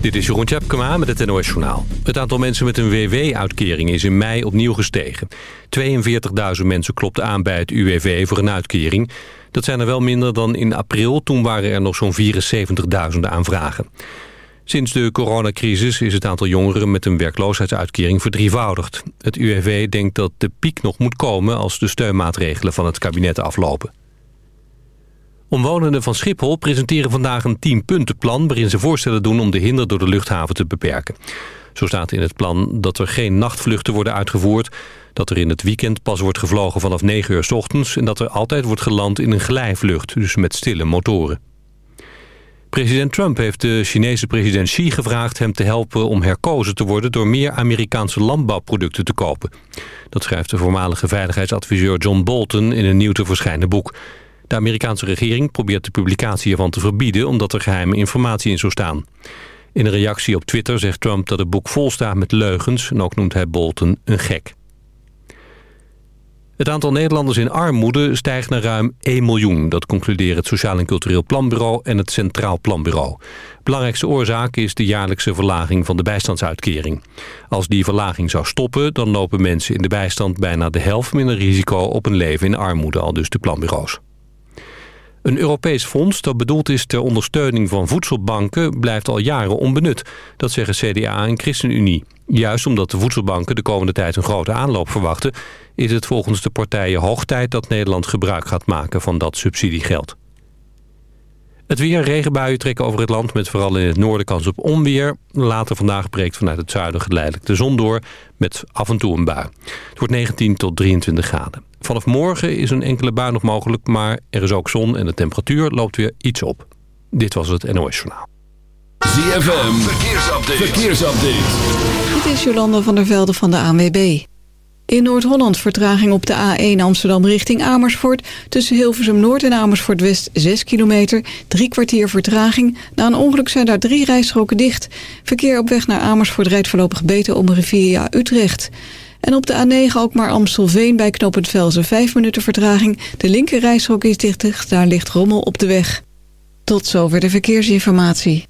Dit is Jeroen Tjepkema met het NOS Journaal. Het aantal mensen met een WW-uitkering is in mei opnieuw gestegen. 42.000 mensen klopten aan bij het UWV voor een uitkering. Dat zijn er wel minder dan in april, toen waren er nog zo'n 74.000 aanvragen. Sinds de coronacrisis is het aantal jongeren met een werkloosheidsuitkering verdrievoudigd. Het UWV denkt dat de piek nog moet komen als de steunmaatregelen van het kabinet aflopen. Omwonenden van Schiphol presenteren vandaag een 10-puntenplan... waarin ze voorstellen doen om de hinder door de luchthaven te beperken. Zo staat in het plan dat er geen nachtvluchten worden uitgevoerd... dat er in het weekend pas wordt gevlogen vanaf 9 uur s ochtends... en dat er altijd wordt geland in een glijvlucht, dus met stille motoren. President Trump heeft de Chinese president Xi gevraagd hem te helpen om herkozen te worden door meer Amerikaanse landbouwproducten te kopen. Dat schrijft de voormalige veiligheidsadviseur John Bolton in een nieuw te verschijnen boek. De Amerikaanse regering probeert de publicatie ervan te verbieden... omdat er geheime informatie in zou staan. In een reactie op Twitter zegt Trump dat het boek vol staat met leugens... en ook noemt hij Bolton een gek. Het aantal Nederlanders in armoede stijgt naar ruim 1 miljoen. Dat concluderen het Sociaal en Cultureel Planbureau en het Centraal Planbureau. Belangrijkste oorzaak is de jaarlijkse verlaging van de bijstandsuitkering. Als die verlaging zou stoppen, dan lopen mensen in de bijstand bijna de helft minder risico op een leven in armoede, al dus de planbureaus. Een Europees fonds dat bedoeld is ter ondersteuning van voedselbanken... blijft al jaren onbenut. Dat zeggen CDA en ChristenUnie. Juist omdat de voedselbanken de komende tijd een grote aanloop verwachten... is het volgens de partijen hoog tijd dat Nederland gebruik gaat maken van dat subsidiegeld. Het weer, regenbuien trekken over het land met vooral in het noorden kans op onweer. Later vandaag breekt vanuit het zuiden geleidelijk de zon door met af en toe een bui. Het wordt 19 tot 23 graden. Vanaf morgen is een enkele bui nog mogelijk, maar er is ook zon en de temperatuur loopt weer iets op. Dit was het NOS Journaal. ZFM, verkeersupdate. verkeersupdate. Dit is Jolanda van der Velde van de ANWB. In Noord-Holland vertraging op de A1 Amsterdam richting Amersfoort... tussen Hilversum Noord en Amersfoort West 6 kilometer. Drie kwartier vertraging. Na een ongeluk zijn daar drie rijstroken dicht. Verkeer op weg naar Amersfoort rijdt voorlopig beter om Rivieria Utrecht. En op de A9 ook maar Amstelveen bij knooppunt Velzen 5 minuten vertraging. De linker rijstrook is dicht, daar ligt rommel op de weg. Tot zover de verkeersinformatie.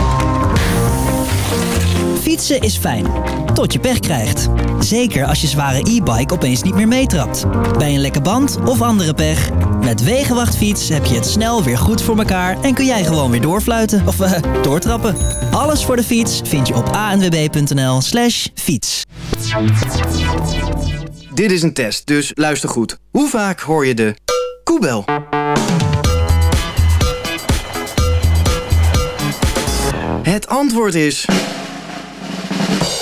Fietsen is fijn, tot je pech krijgt. Zeker als je zware e-bike opeens niet meer meetrapt. Bij een lekke band of andere pech. Met Wegenwachtfiets heb je het snel weer goed voor elkaar... en kun jij gewoon weer doorfluiten of uh, doortrappen. Alles voor de fiets vind je op anwb.nl slash fiets. Dit is een test, dus luister goed. Hoe vaak hoor je de koebel? Het antwoord is...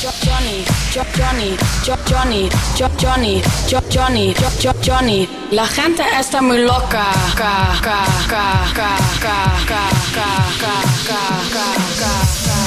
Johnny, Johnny, Johnny, Johnny, Johnny, la gente está muy loca. Ca, ca, ca, ca, ca, ca, ca, ca, ca, What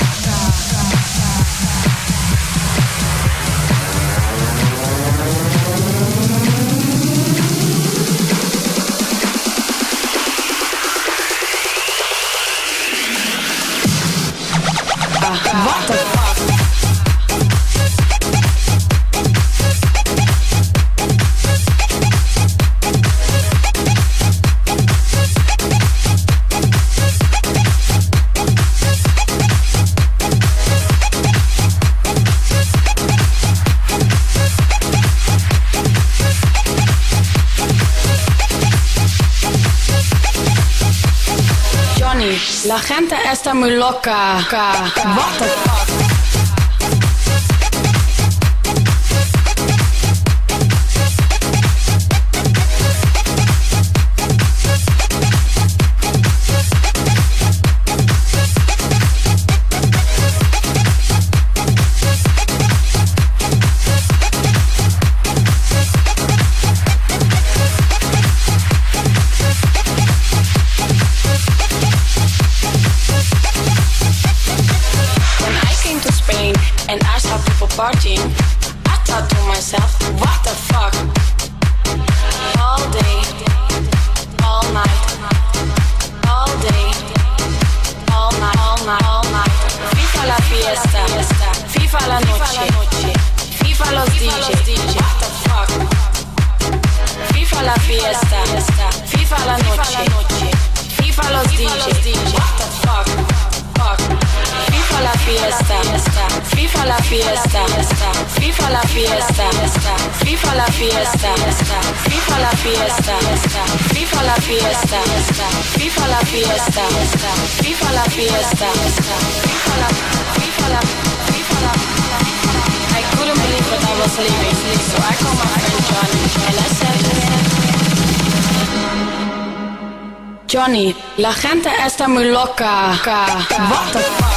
está muy loca. What? Fiesta, FIFA la fiesta, FIFA la fiesta, FIFA la fiesta, FIFA la fiesta, FIFA la fiesta, FIFA la fiesta, FIFA la, FIFA la, FIFA la. I couldn't believe that I was leaving, so I my friend Johnny. I said, Johnny, la gente está muy loca. What fuck?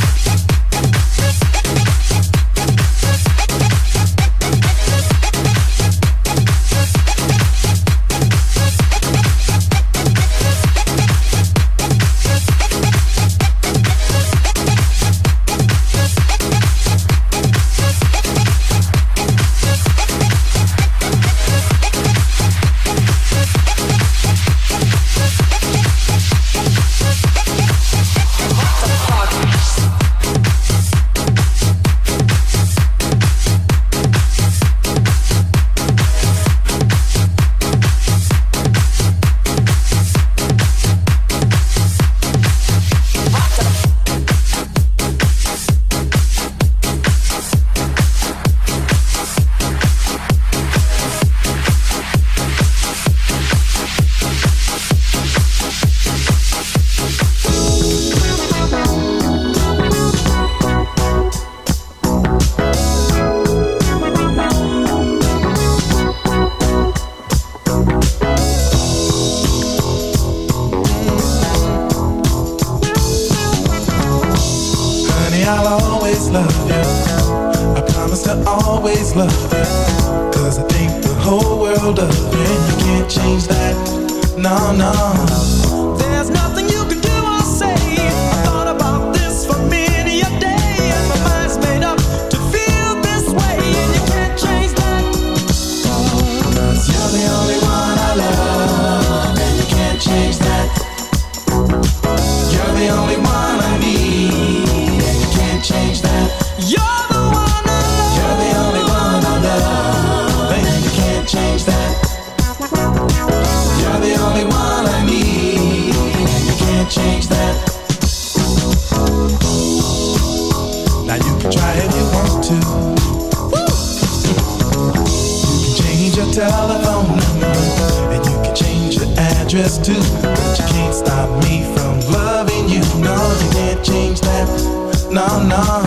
No, no.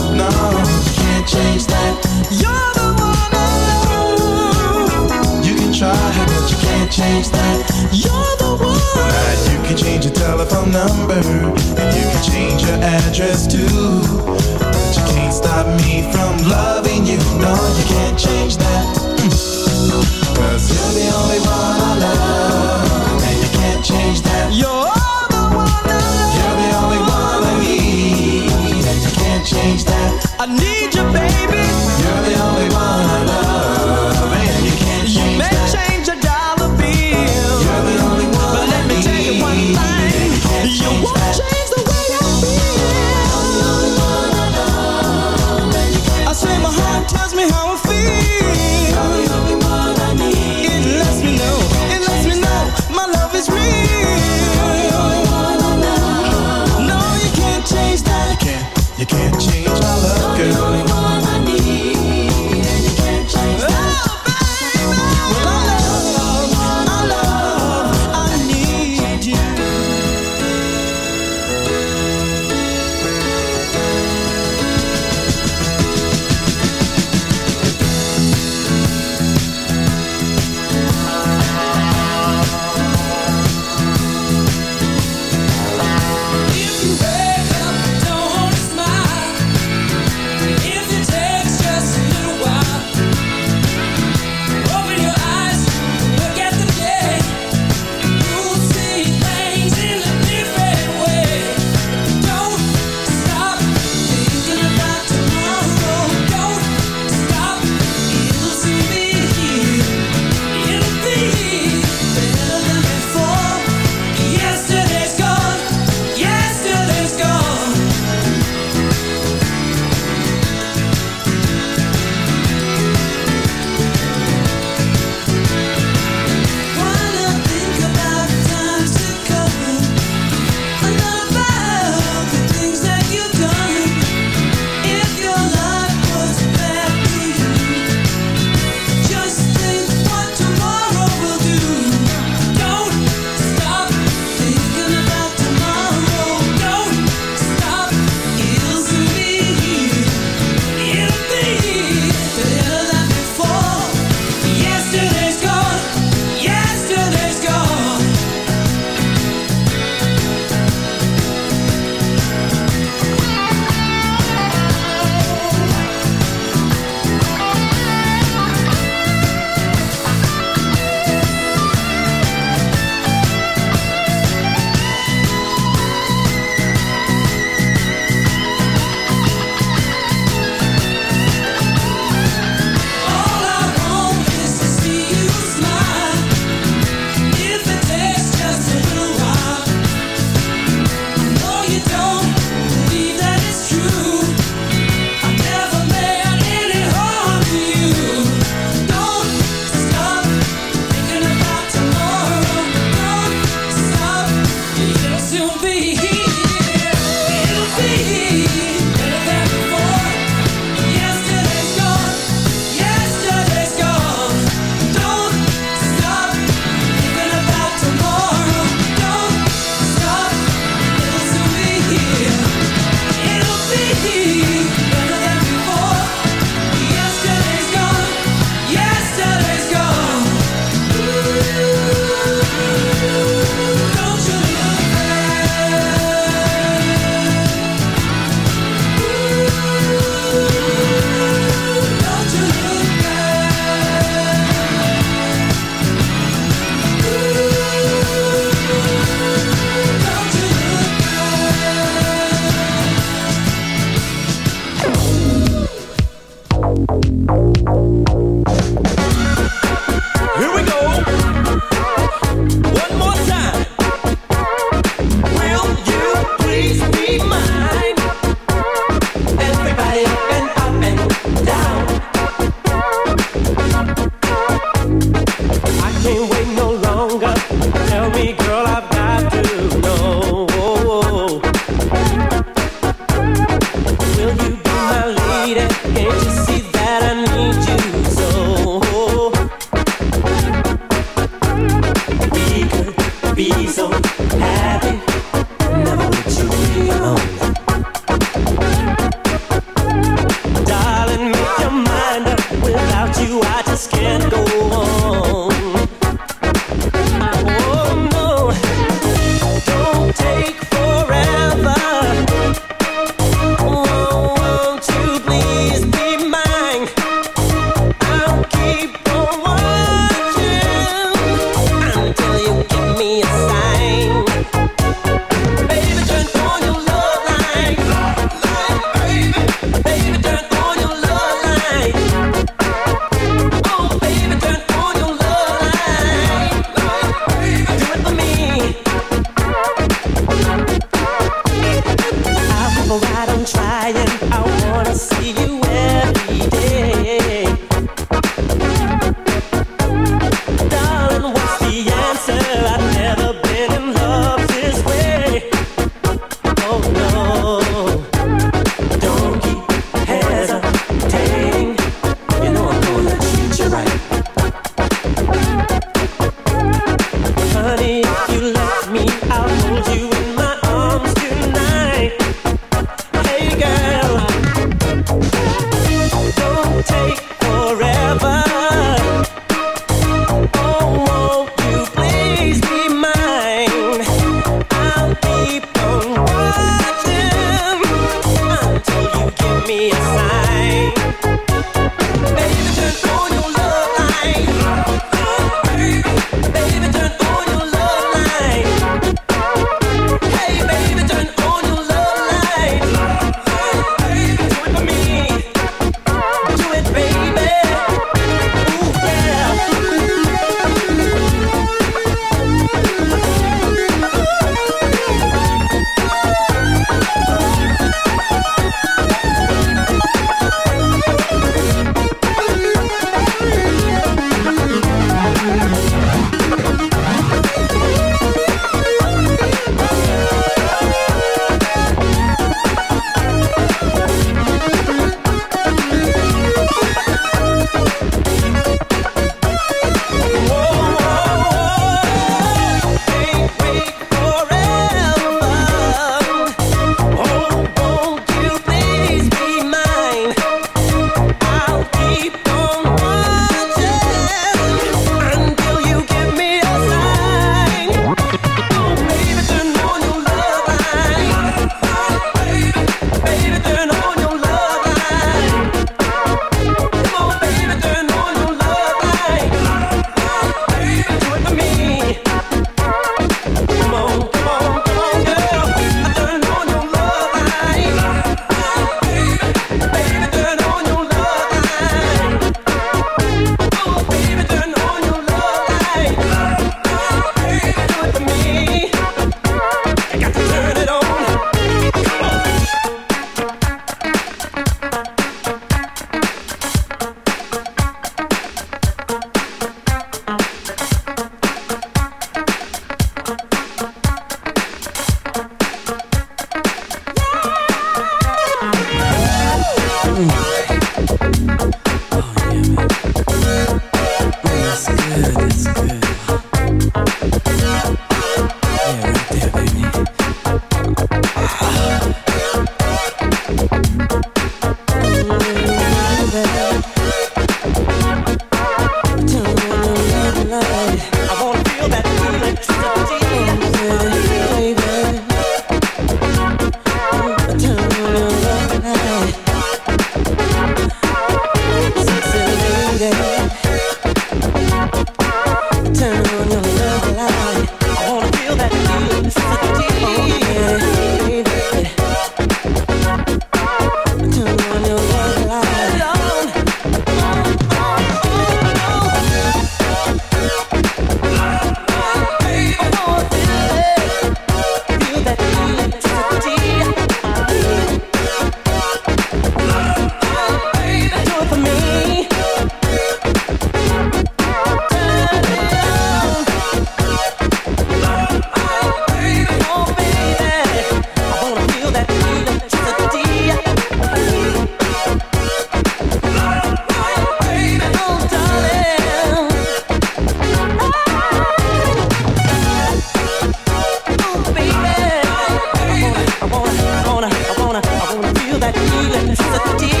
that feeling, such deep.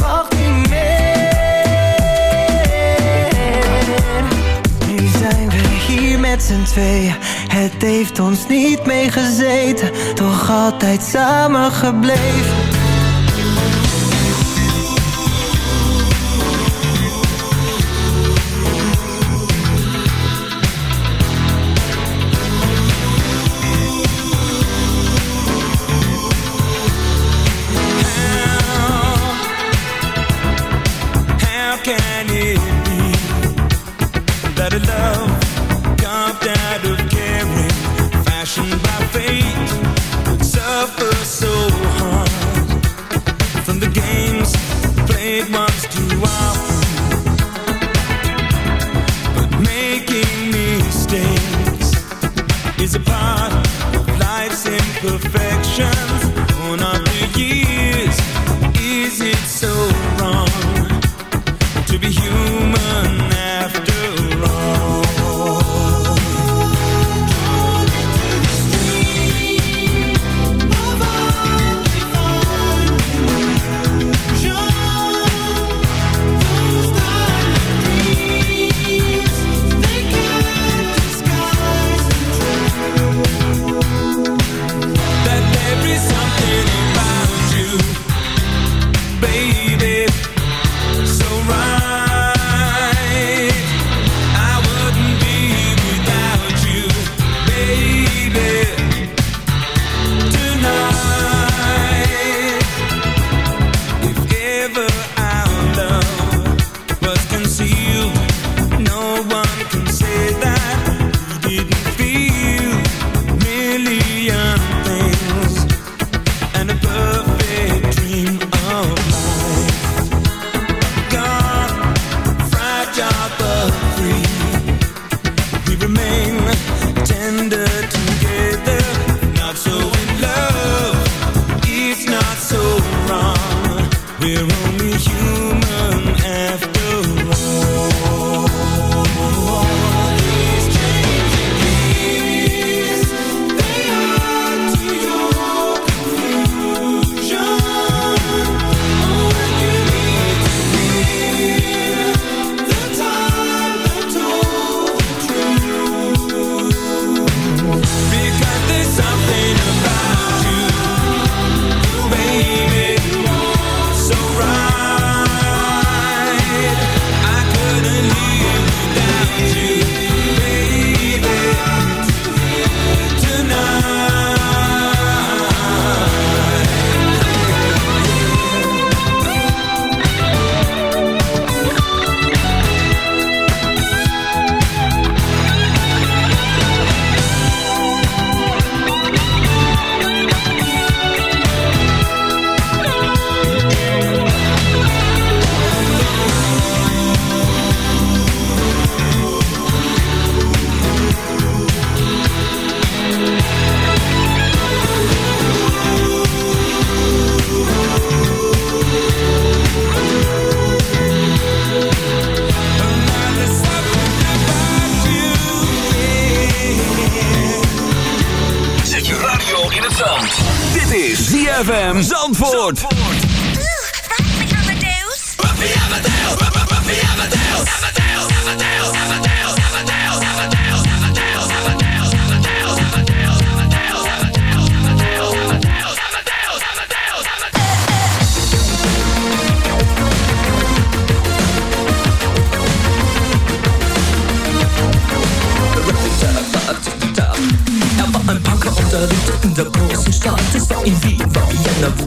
wacht niet meer. Nu zijn we hier met z'n tweeën. Het heeft ons niet meegezeten, toch altijd samen gebleven.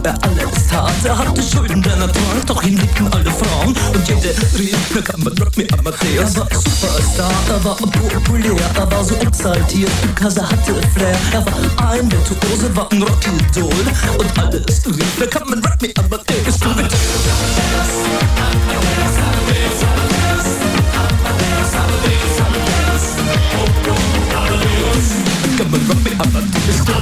Er alles tat. Er Schulden, der Natur, doch ihn liebten alle Frauen. Und jede rief, na kann man Rock me Amadeus. Er war Superstar, er war populär, er war so exaltiert, because er hatte Flair. Er war ein Virtuose, war ein Rockidol. Und alles rief, kann man Rock me Amadeus. Du me Amadeus. Es war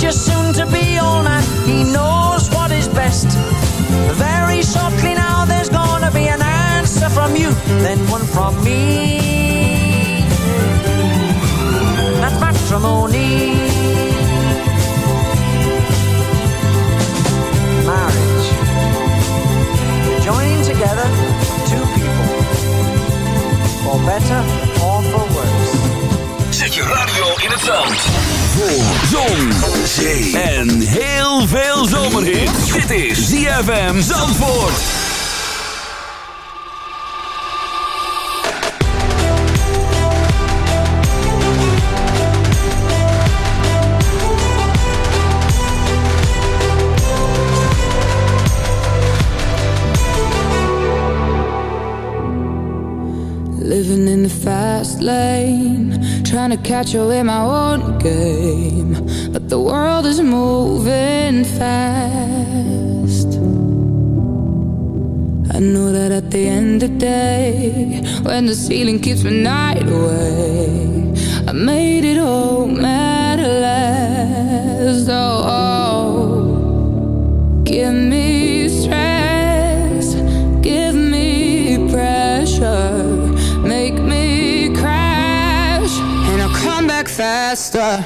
Trust your soon-to-be old man. He knows what is best. Very shortly now, there's gonna be an answer from you, then one from me. ZFM Zandvoort. Living in the fast lane, trying to catch up in my own game. Day, when the ceiling keeps my night away, I made it all matter less. Oh, oh. give me stress, give me pressure, make me crash, and I'll come back faster.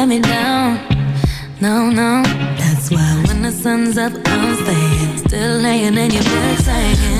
let me down. No, no. That's why when the sun's up, I'm staying. Still laying in your bed, saying.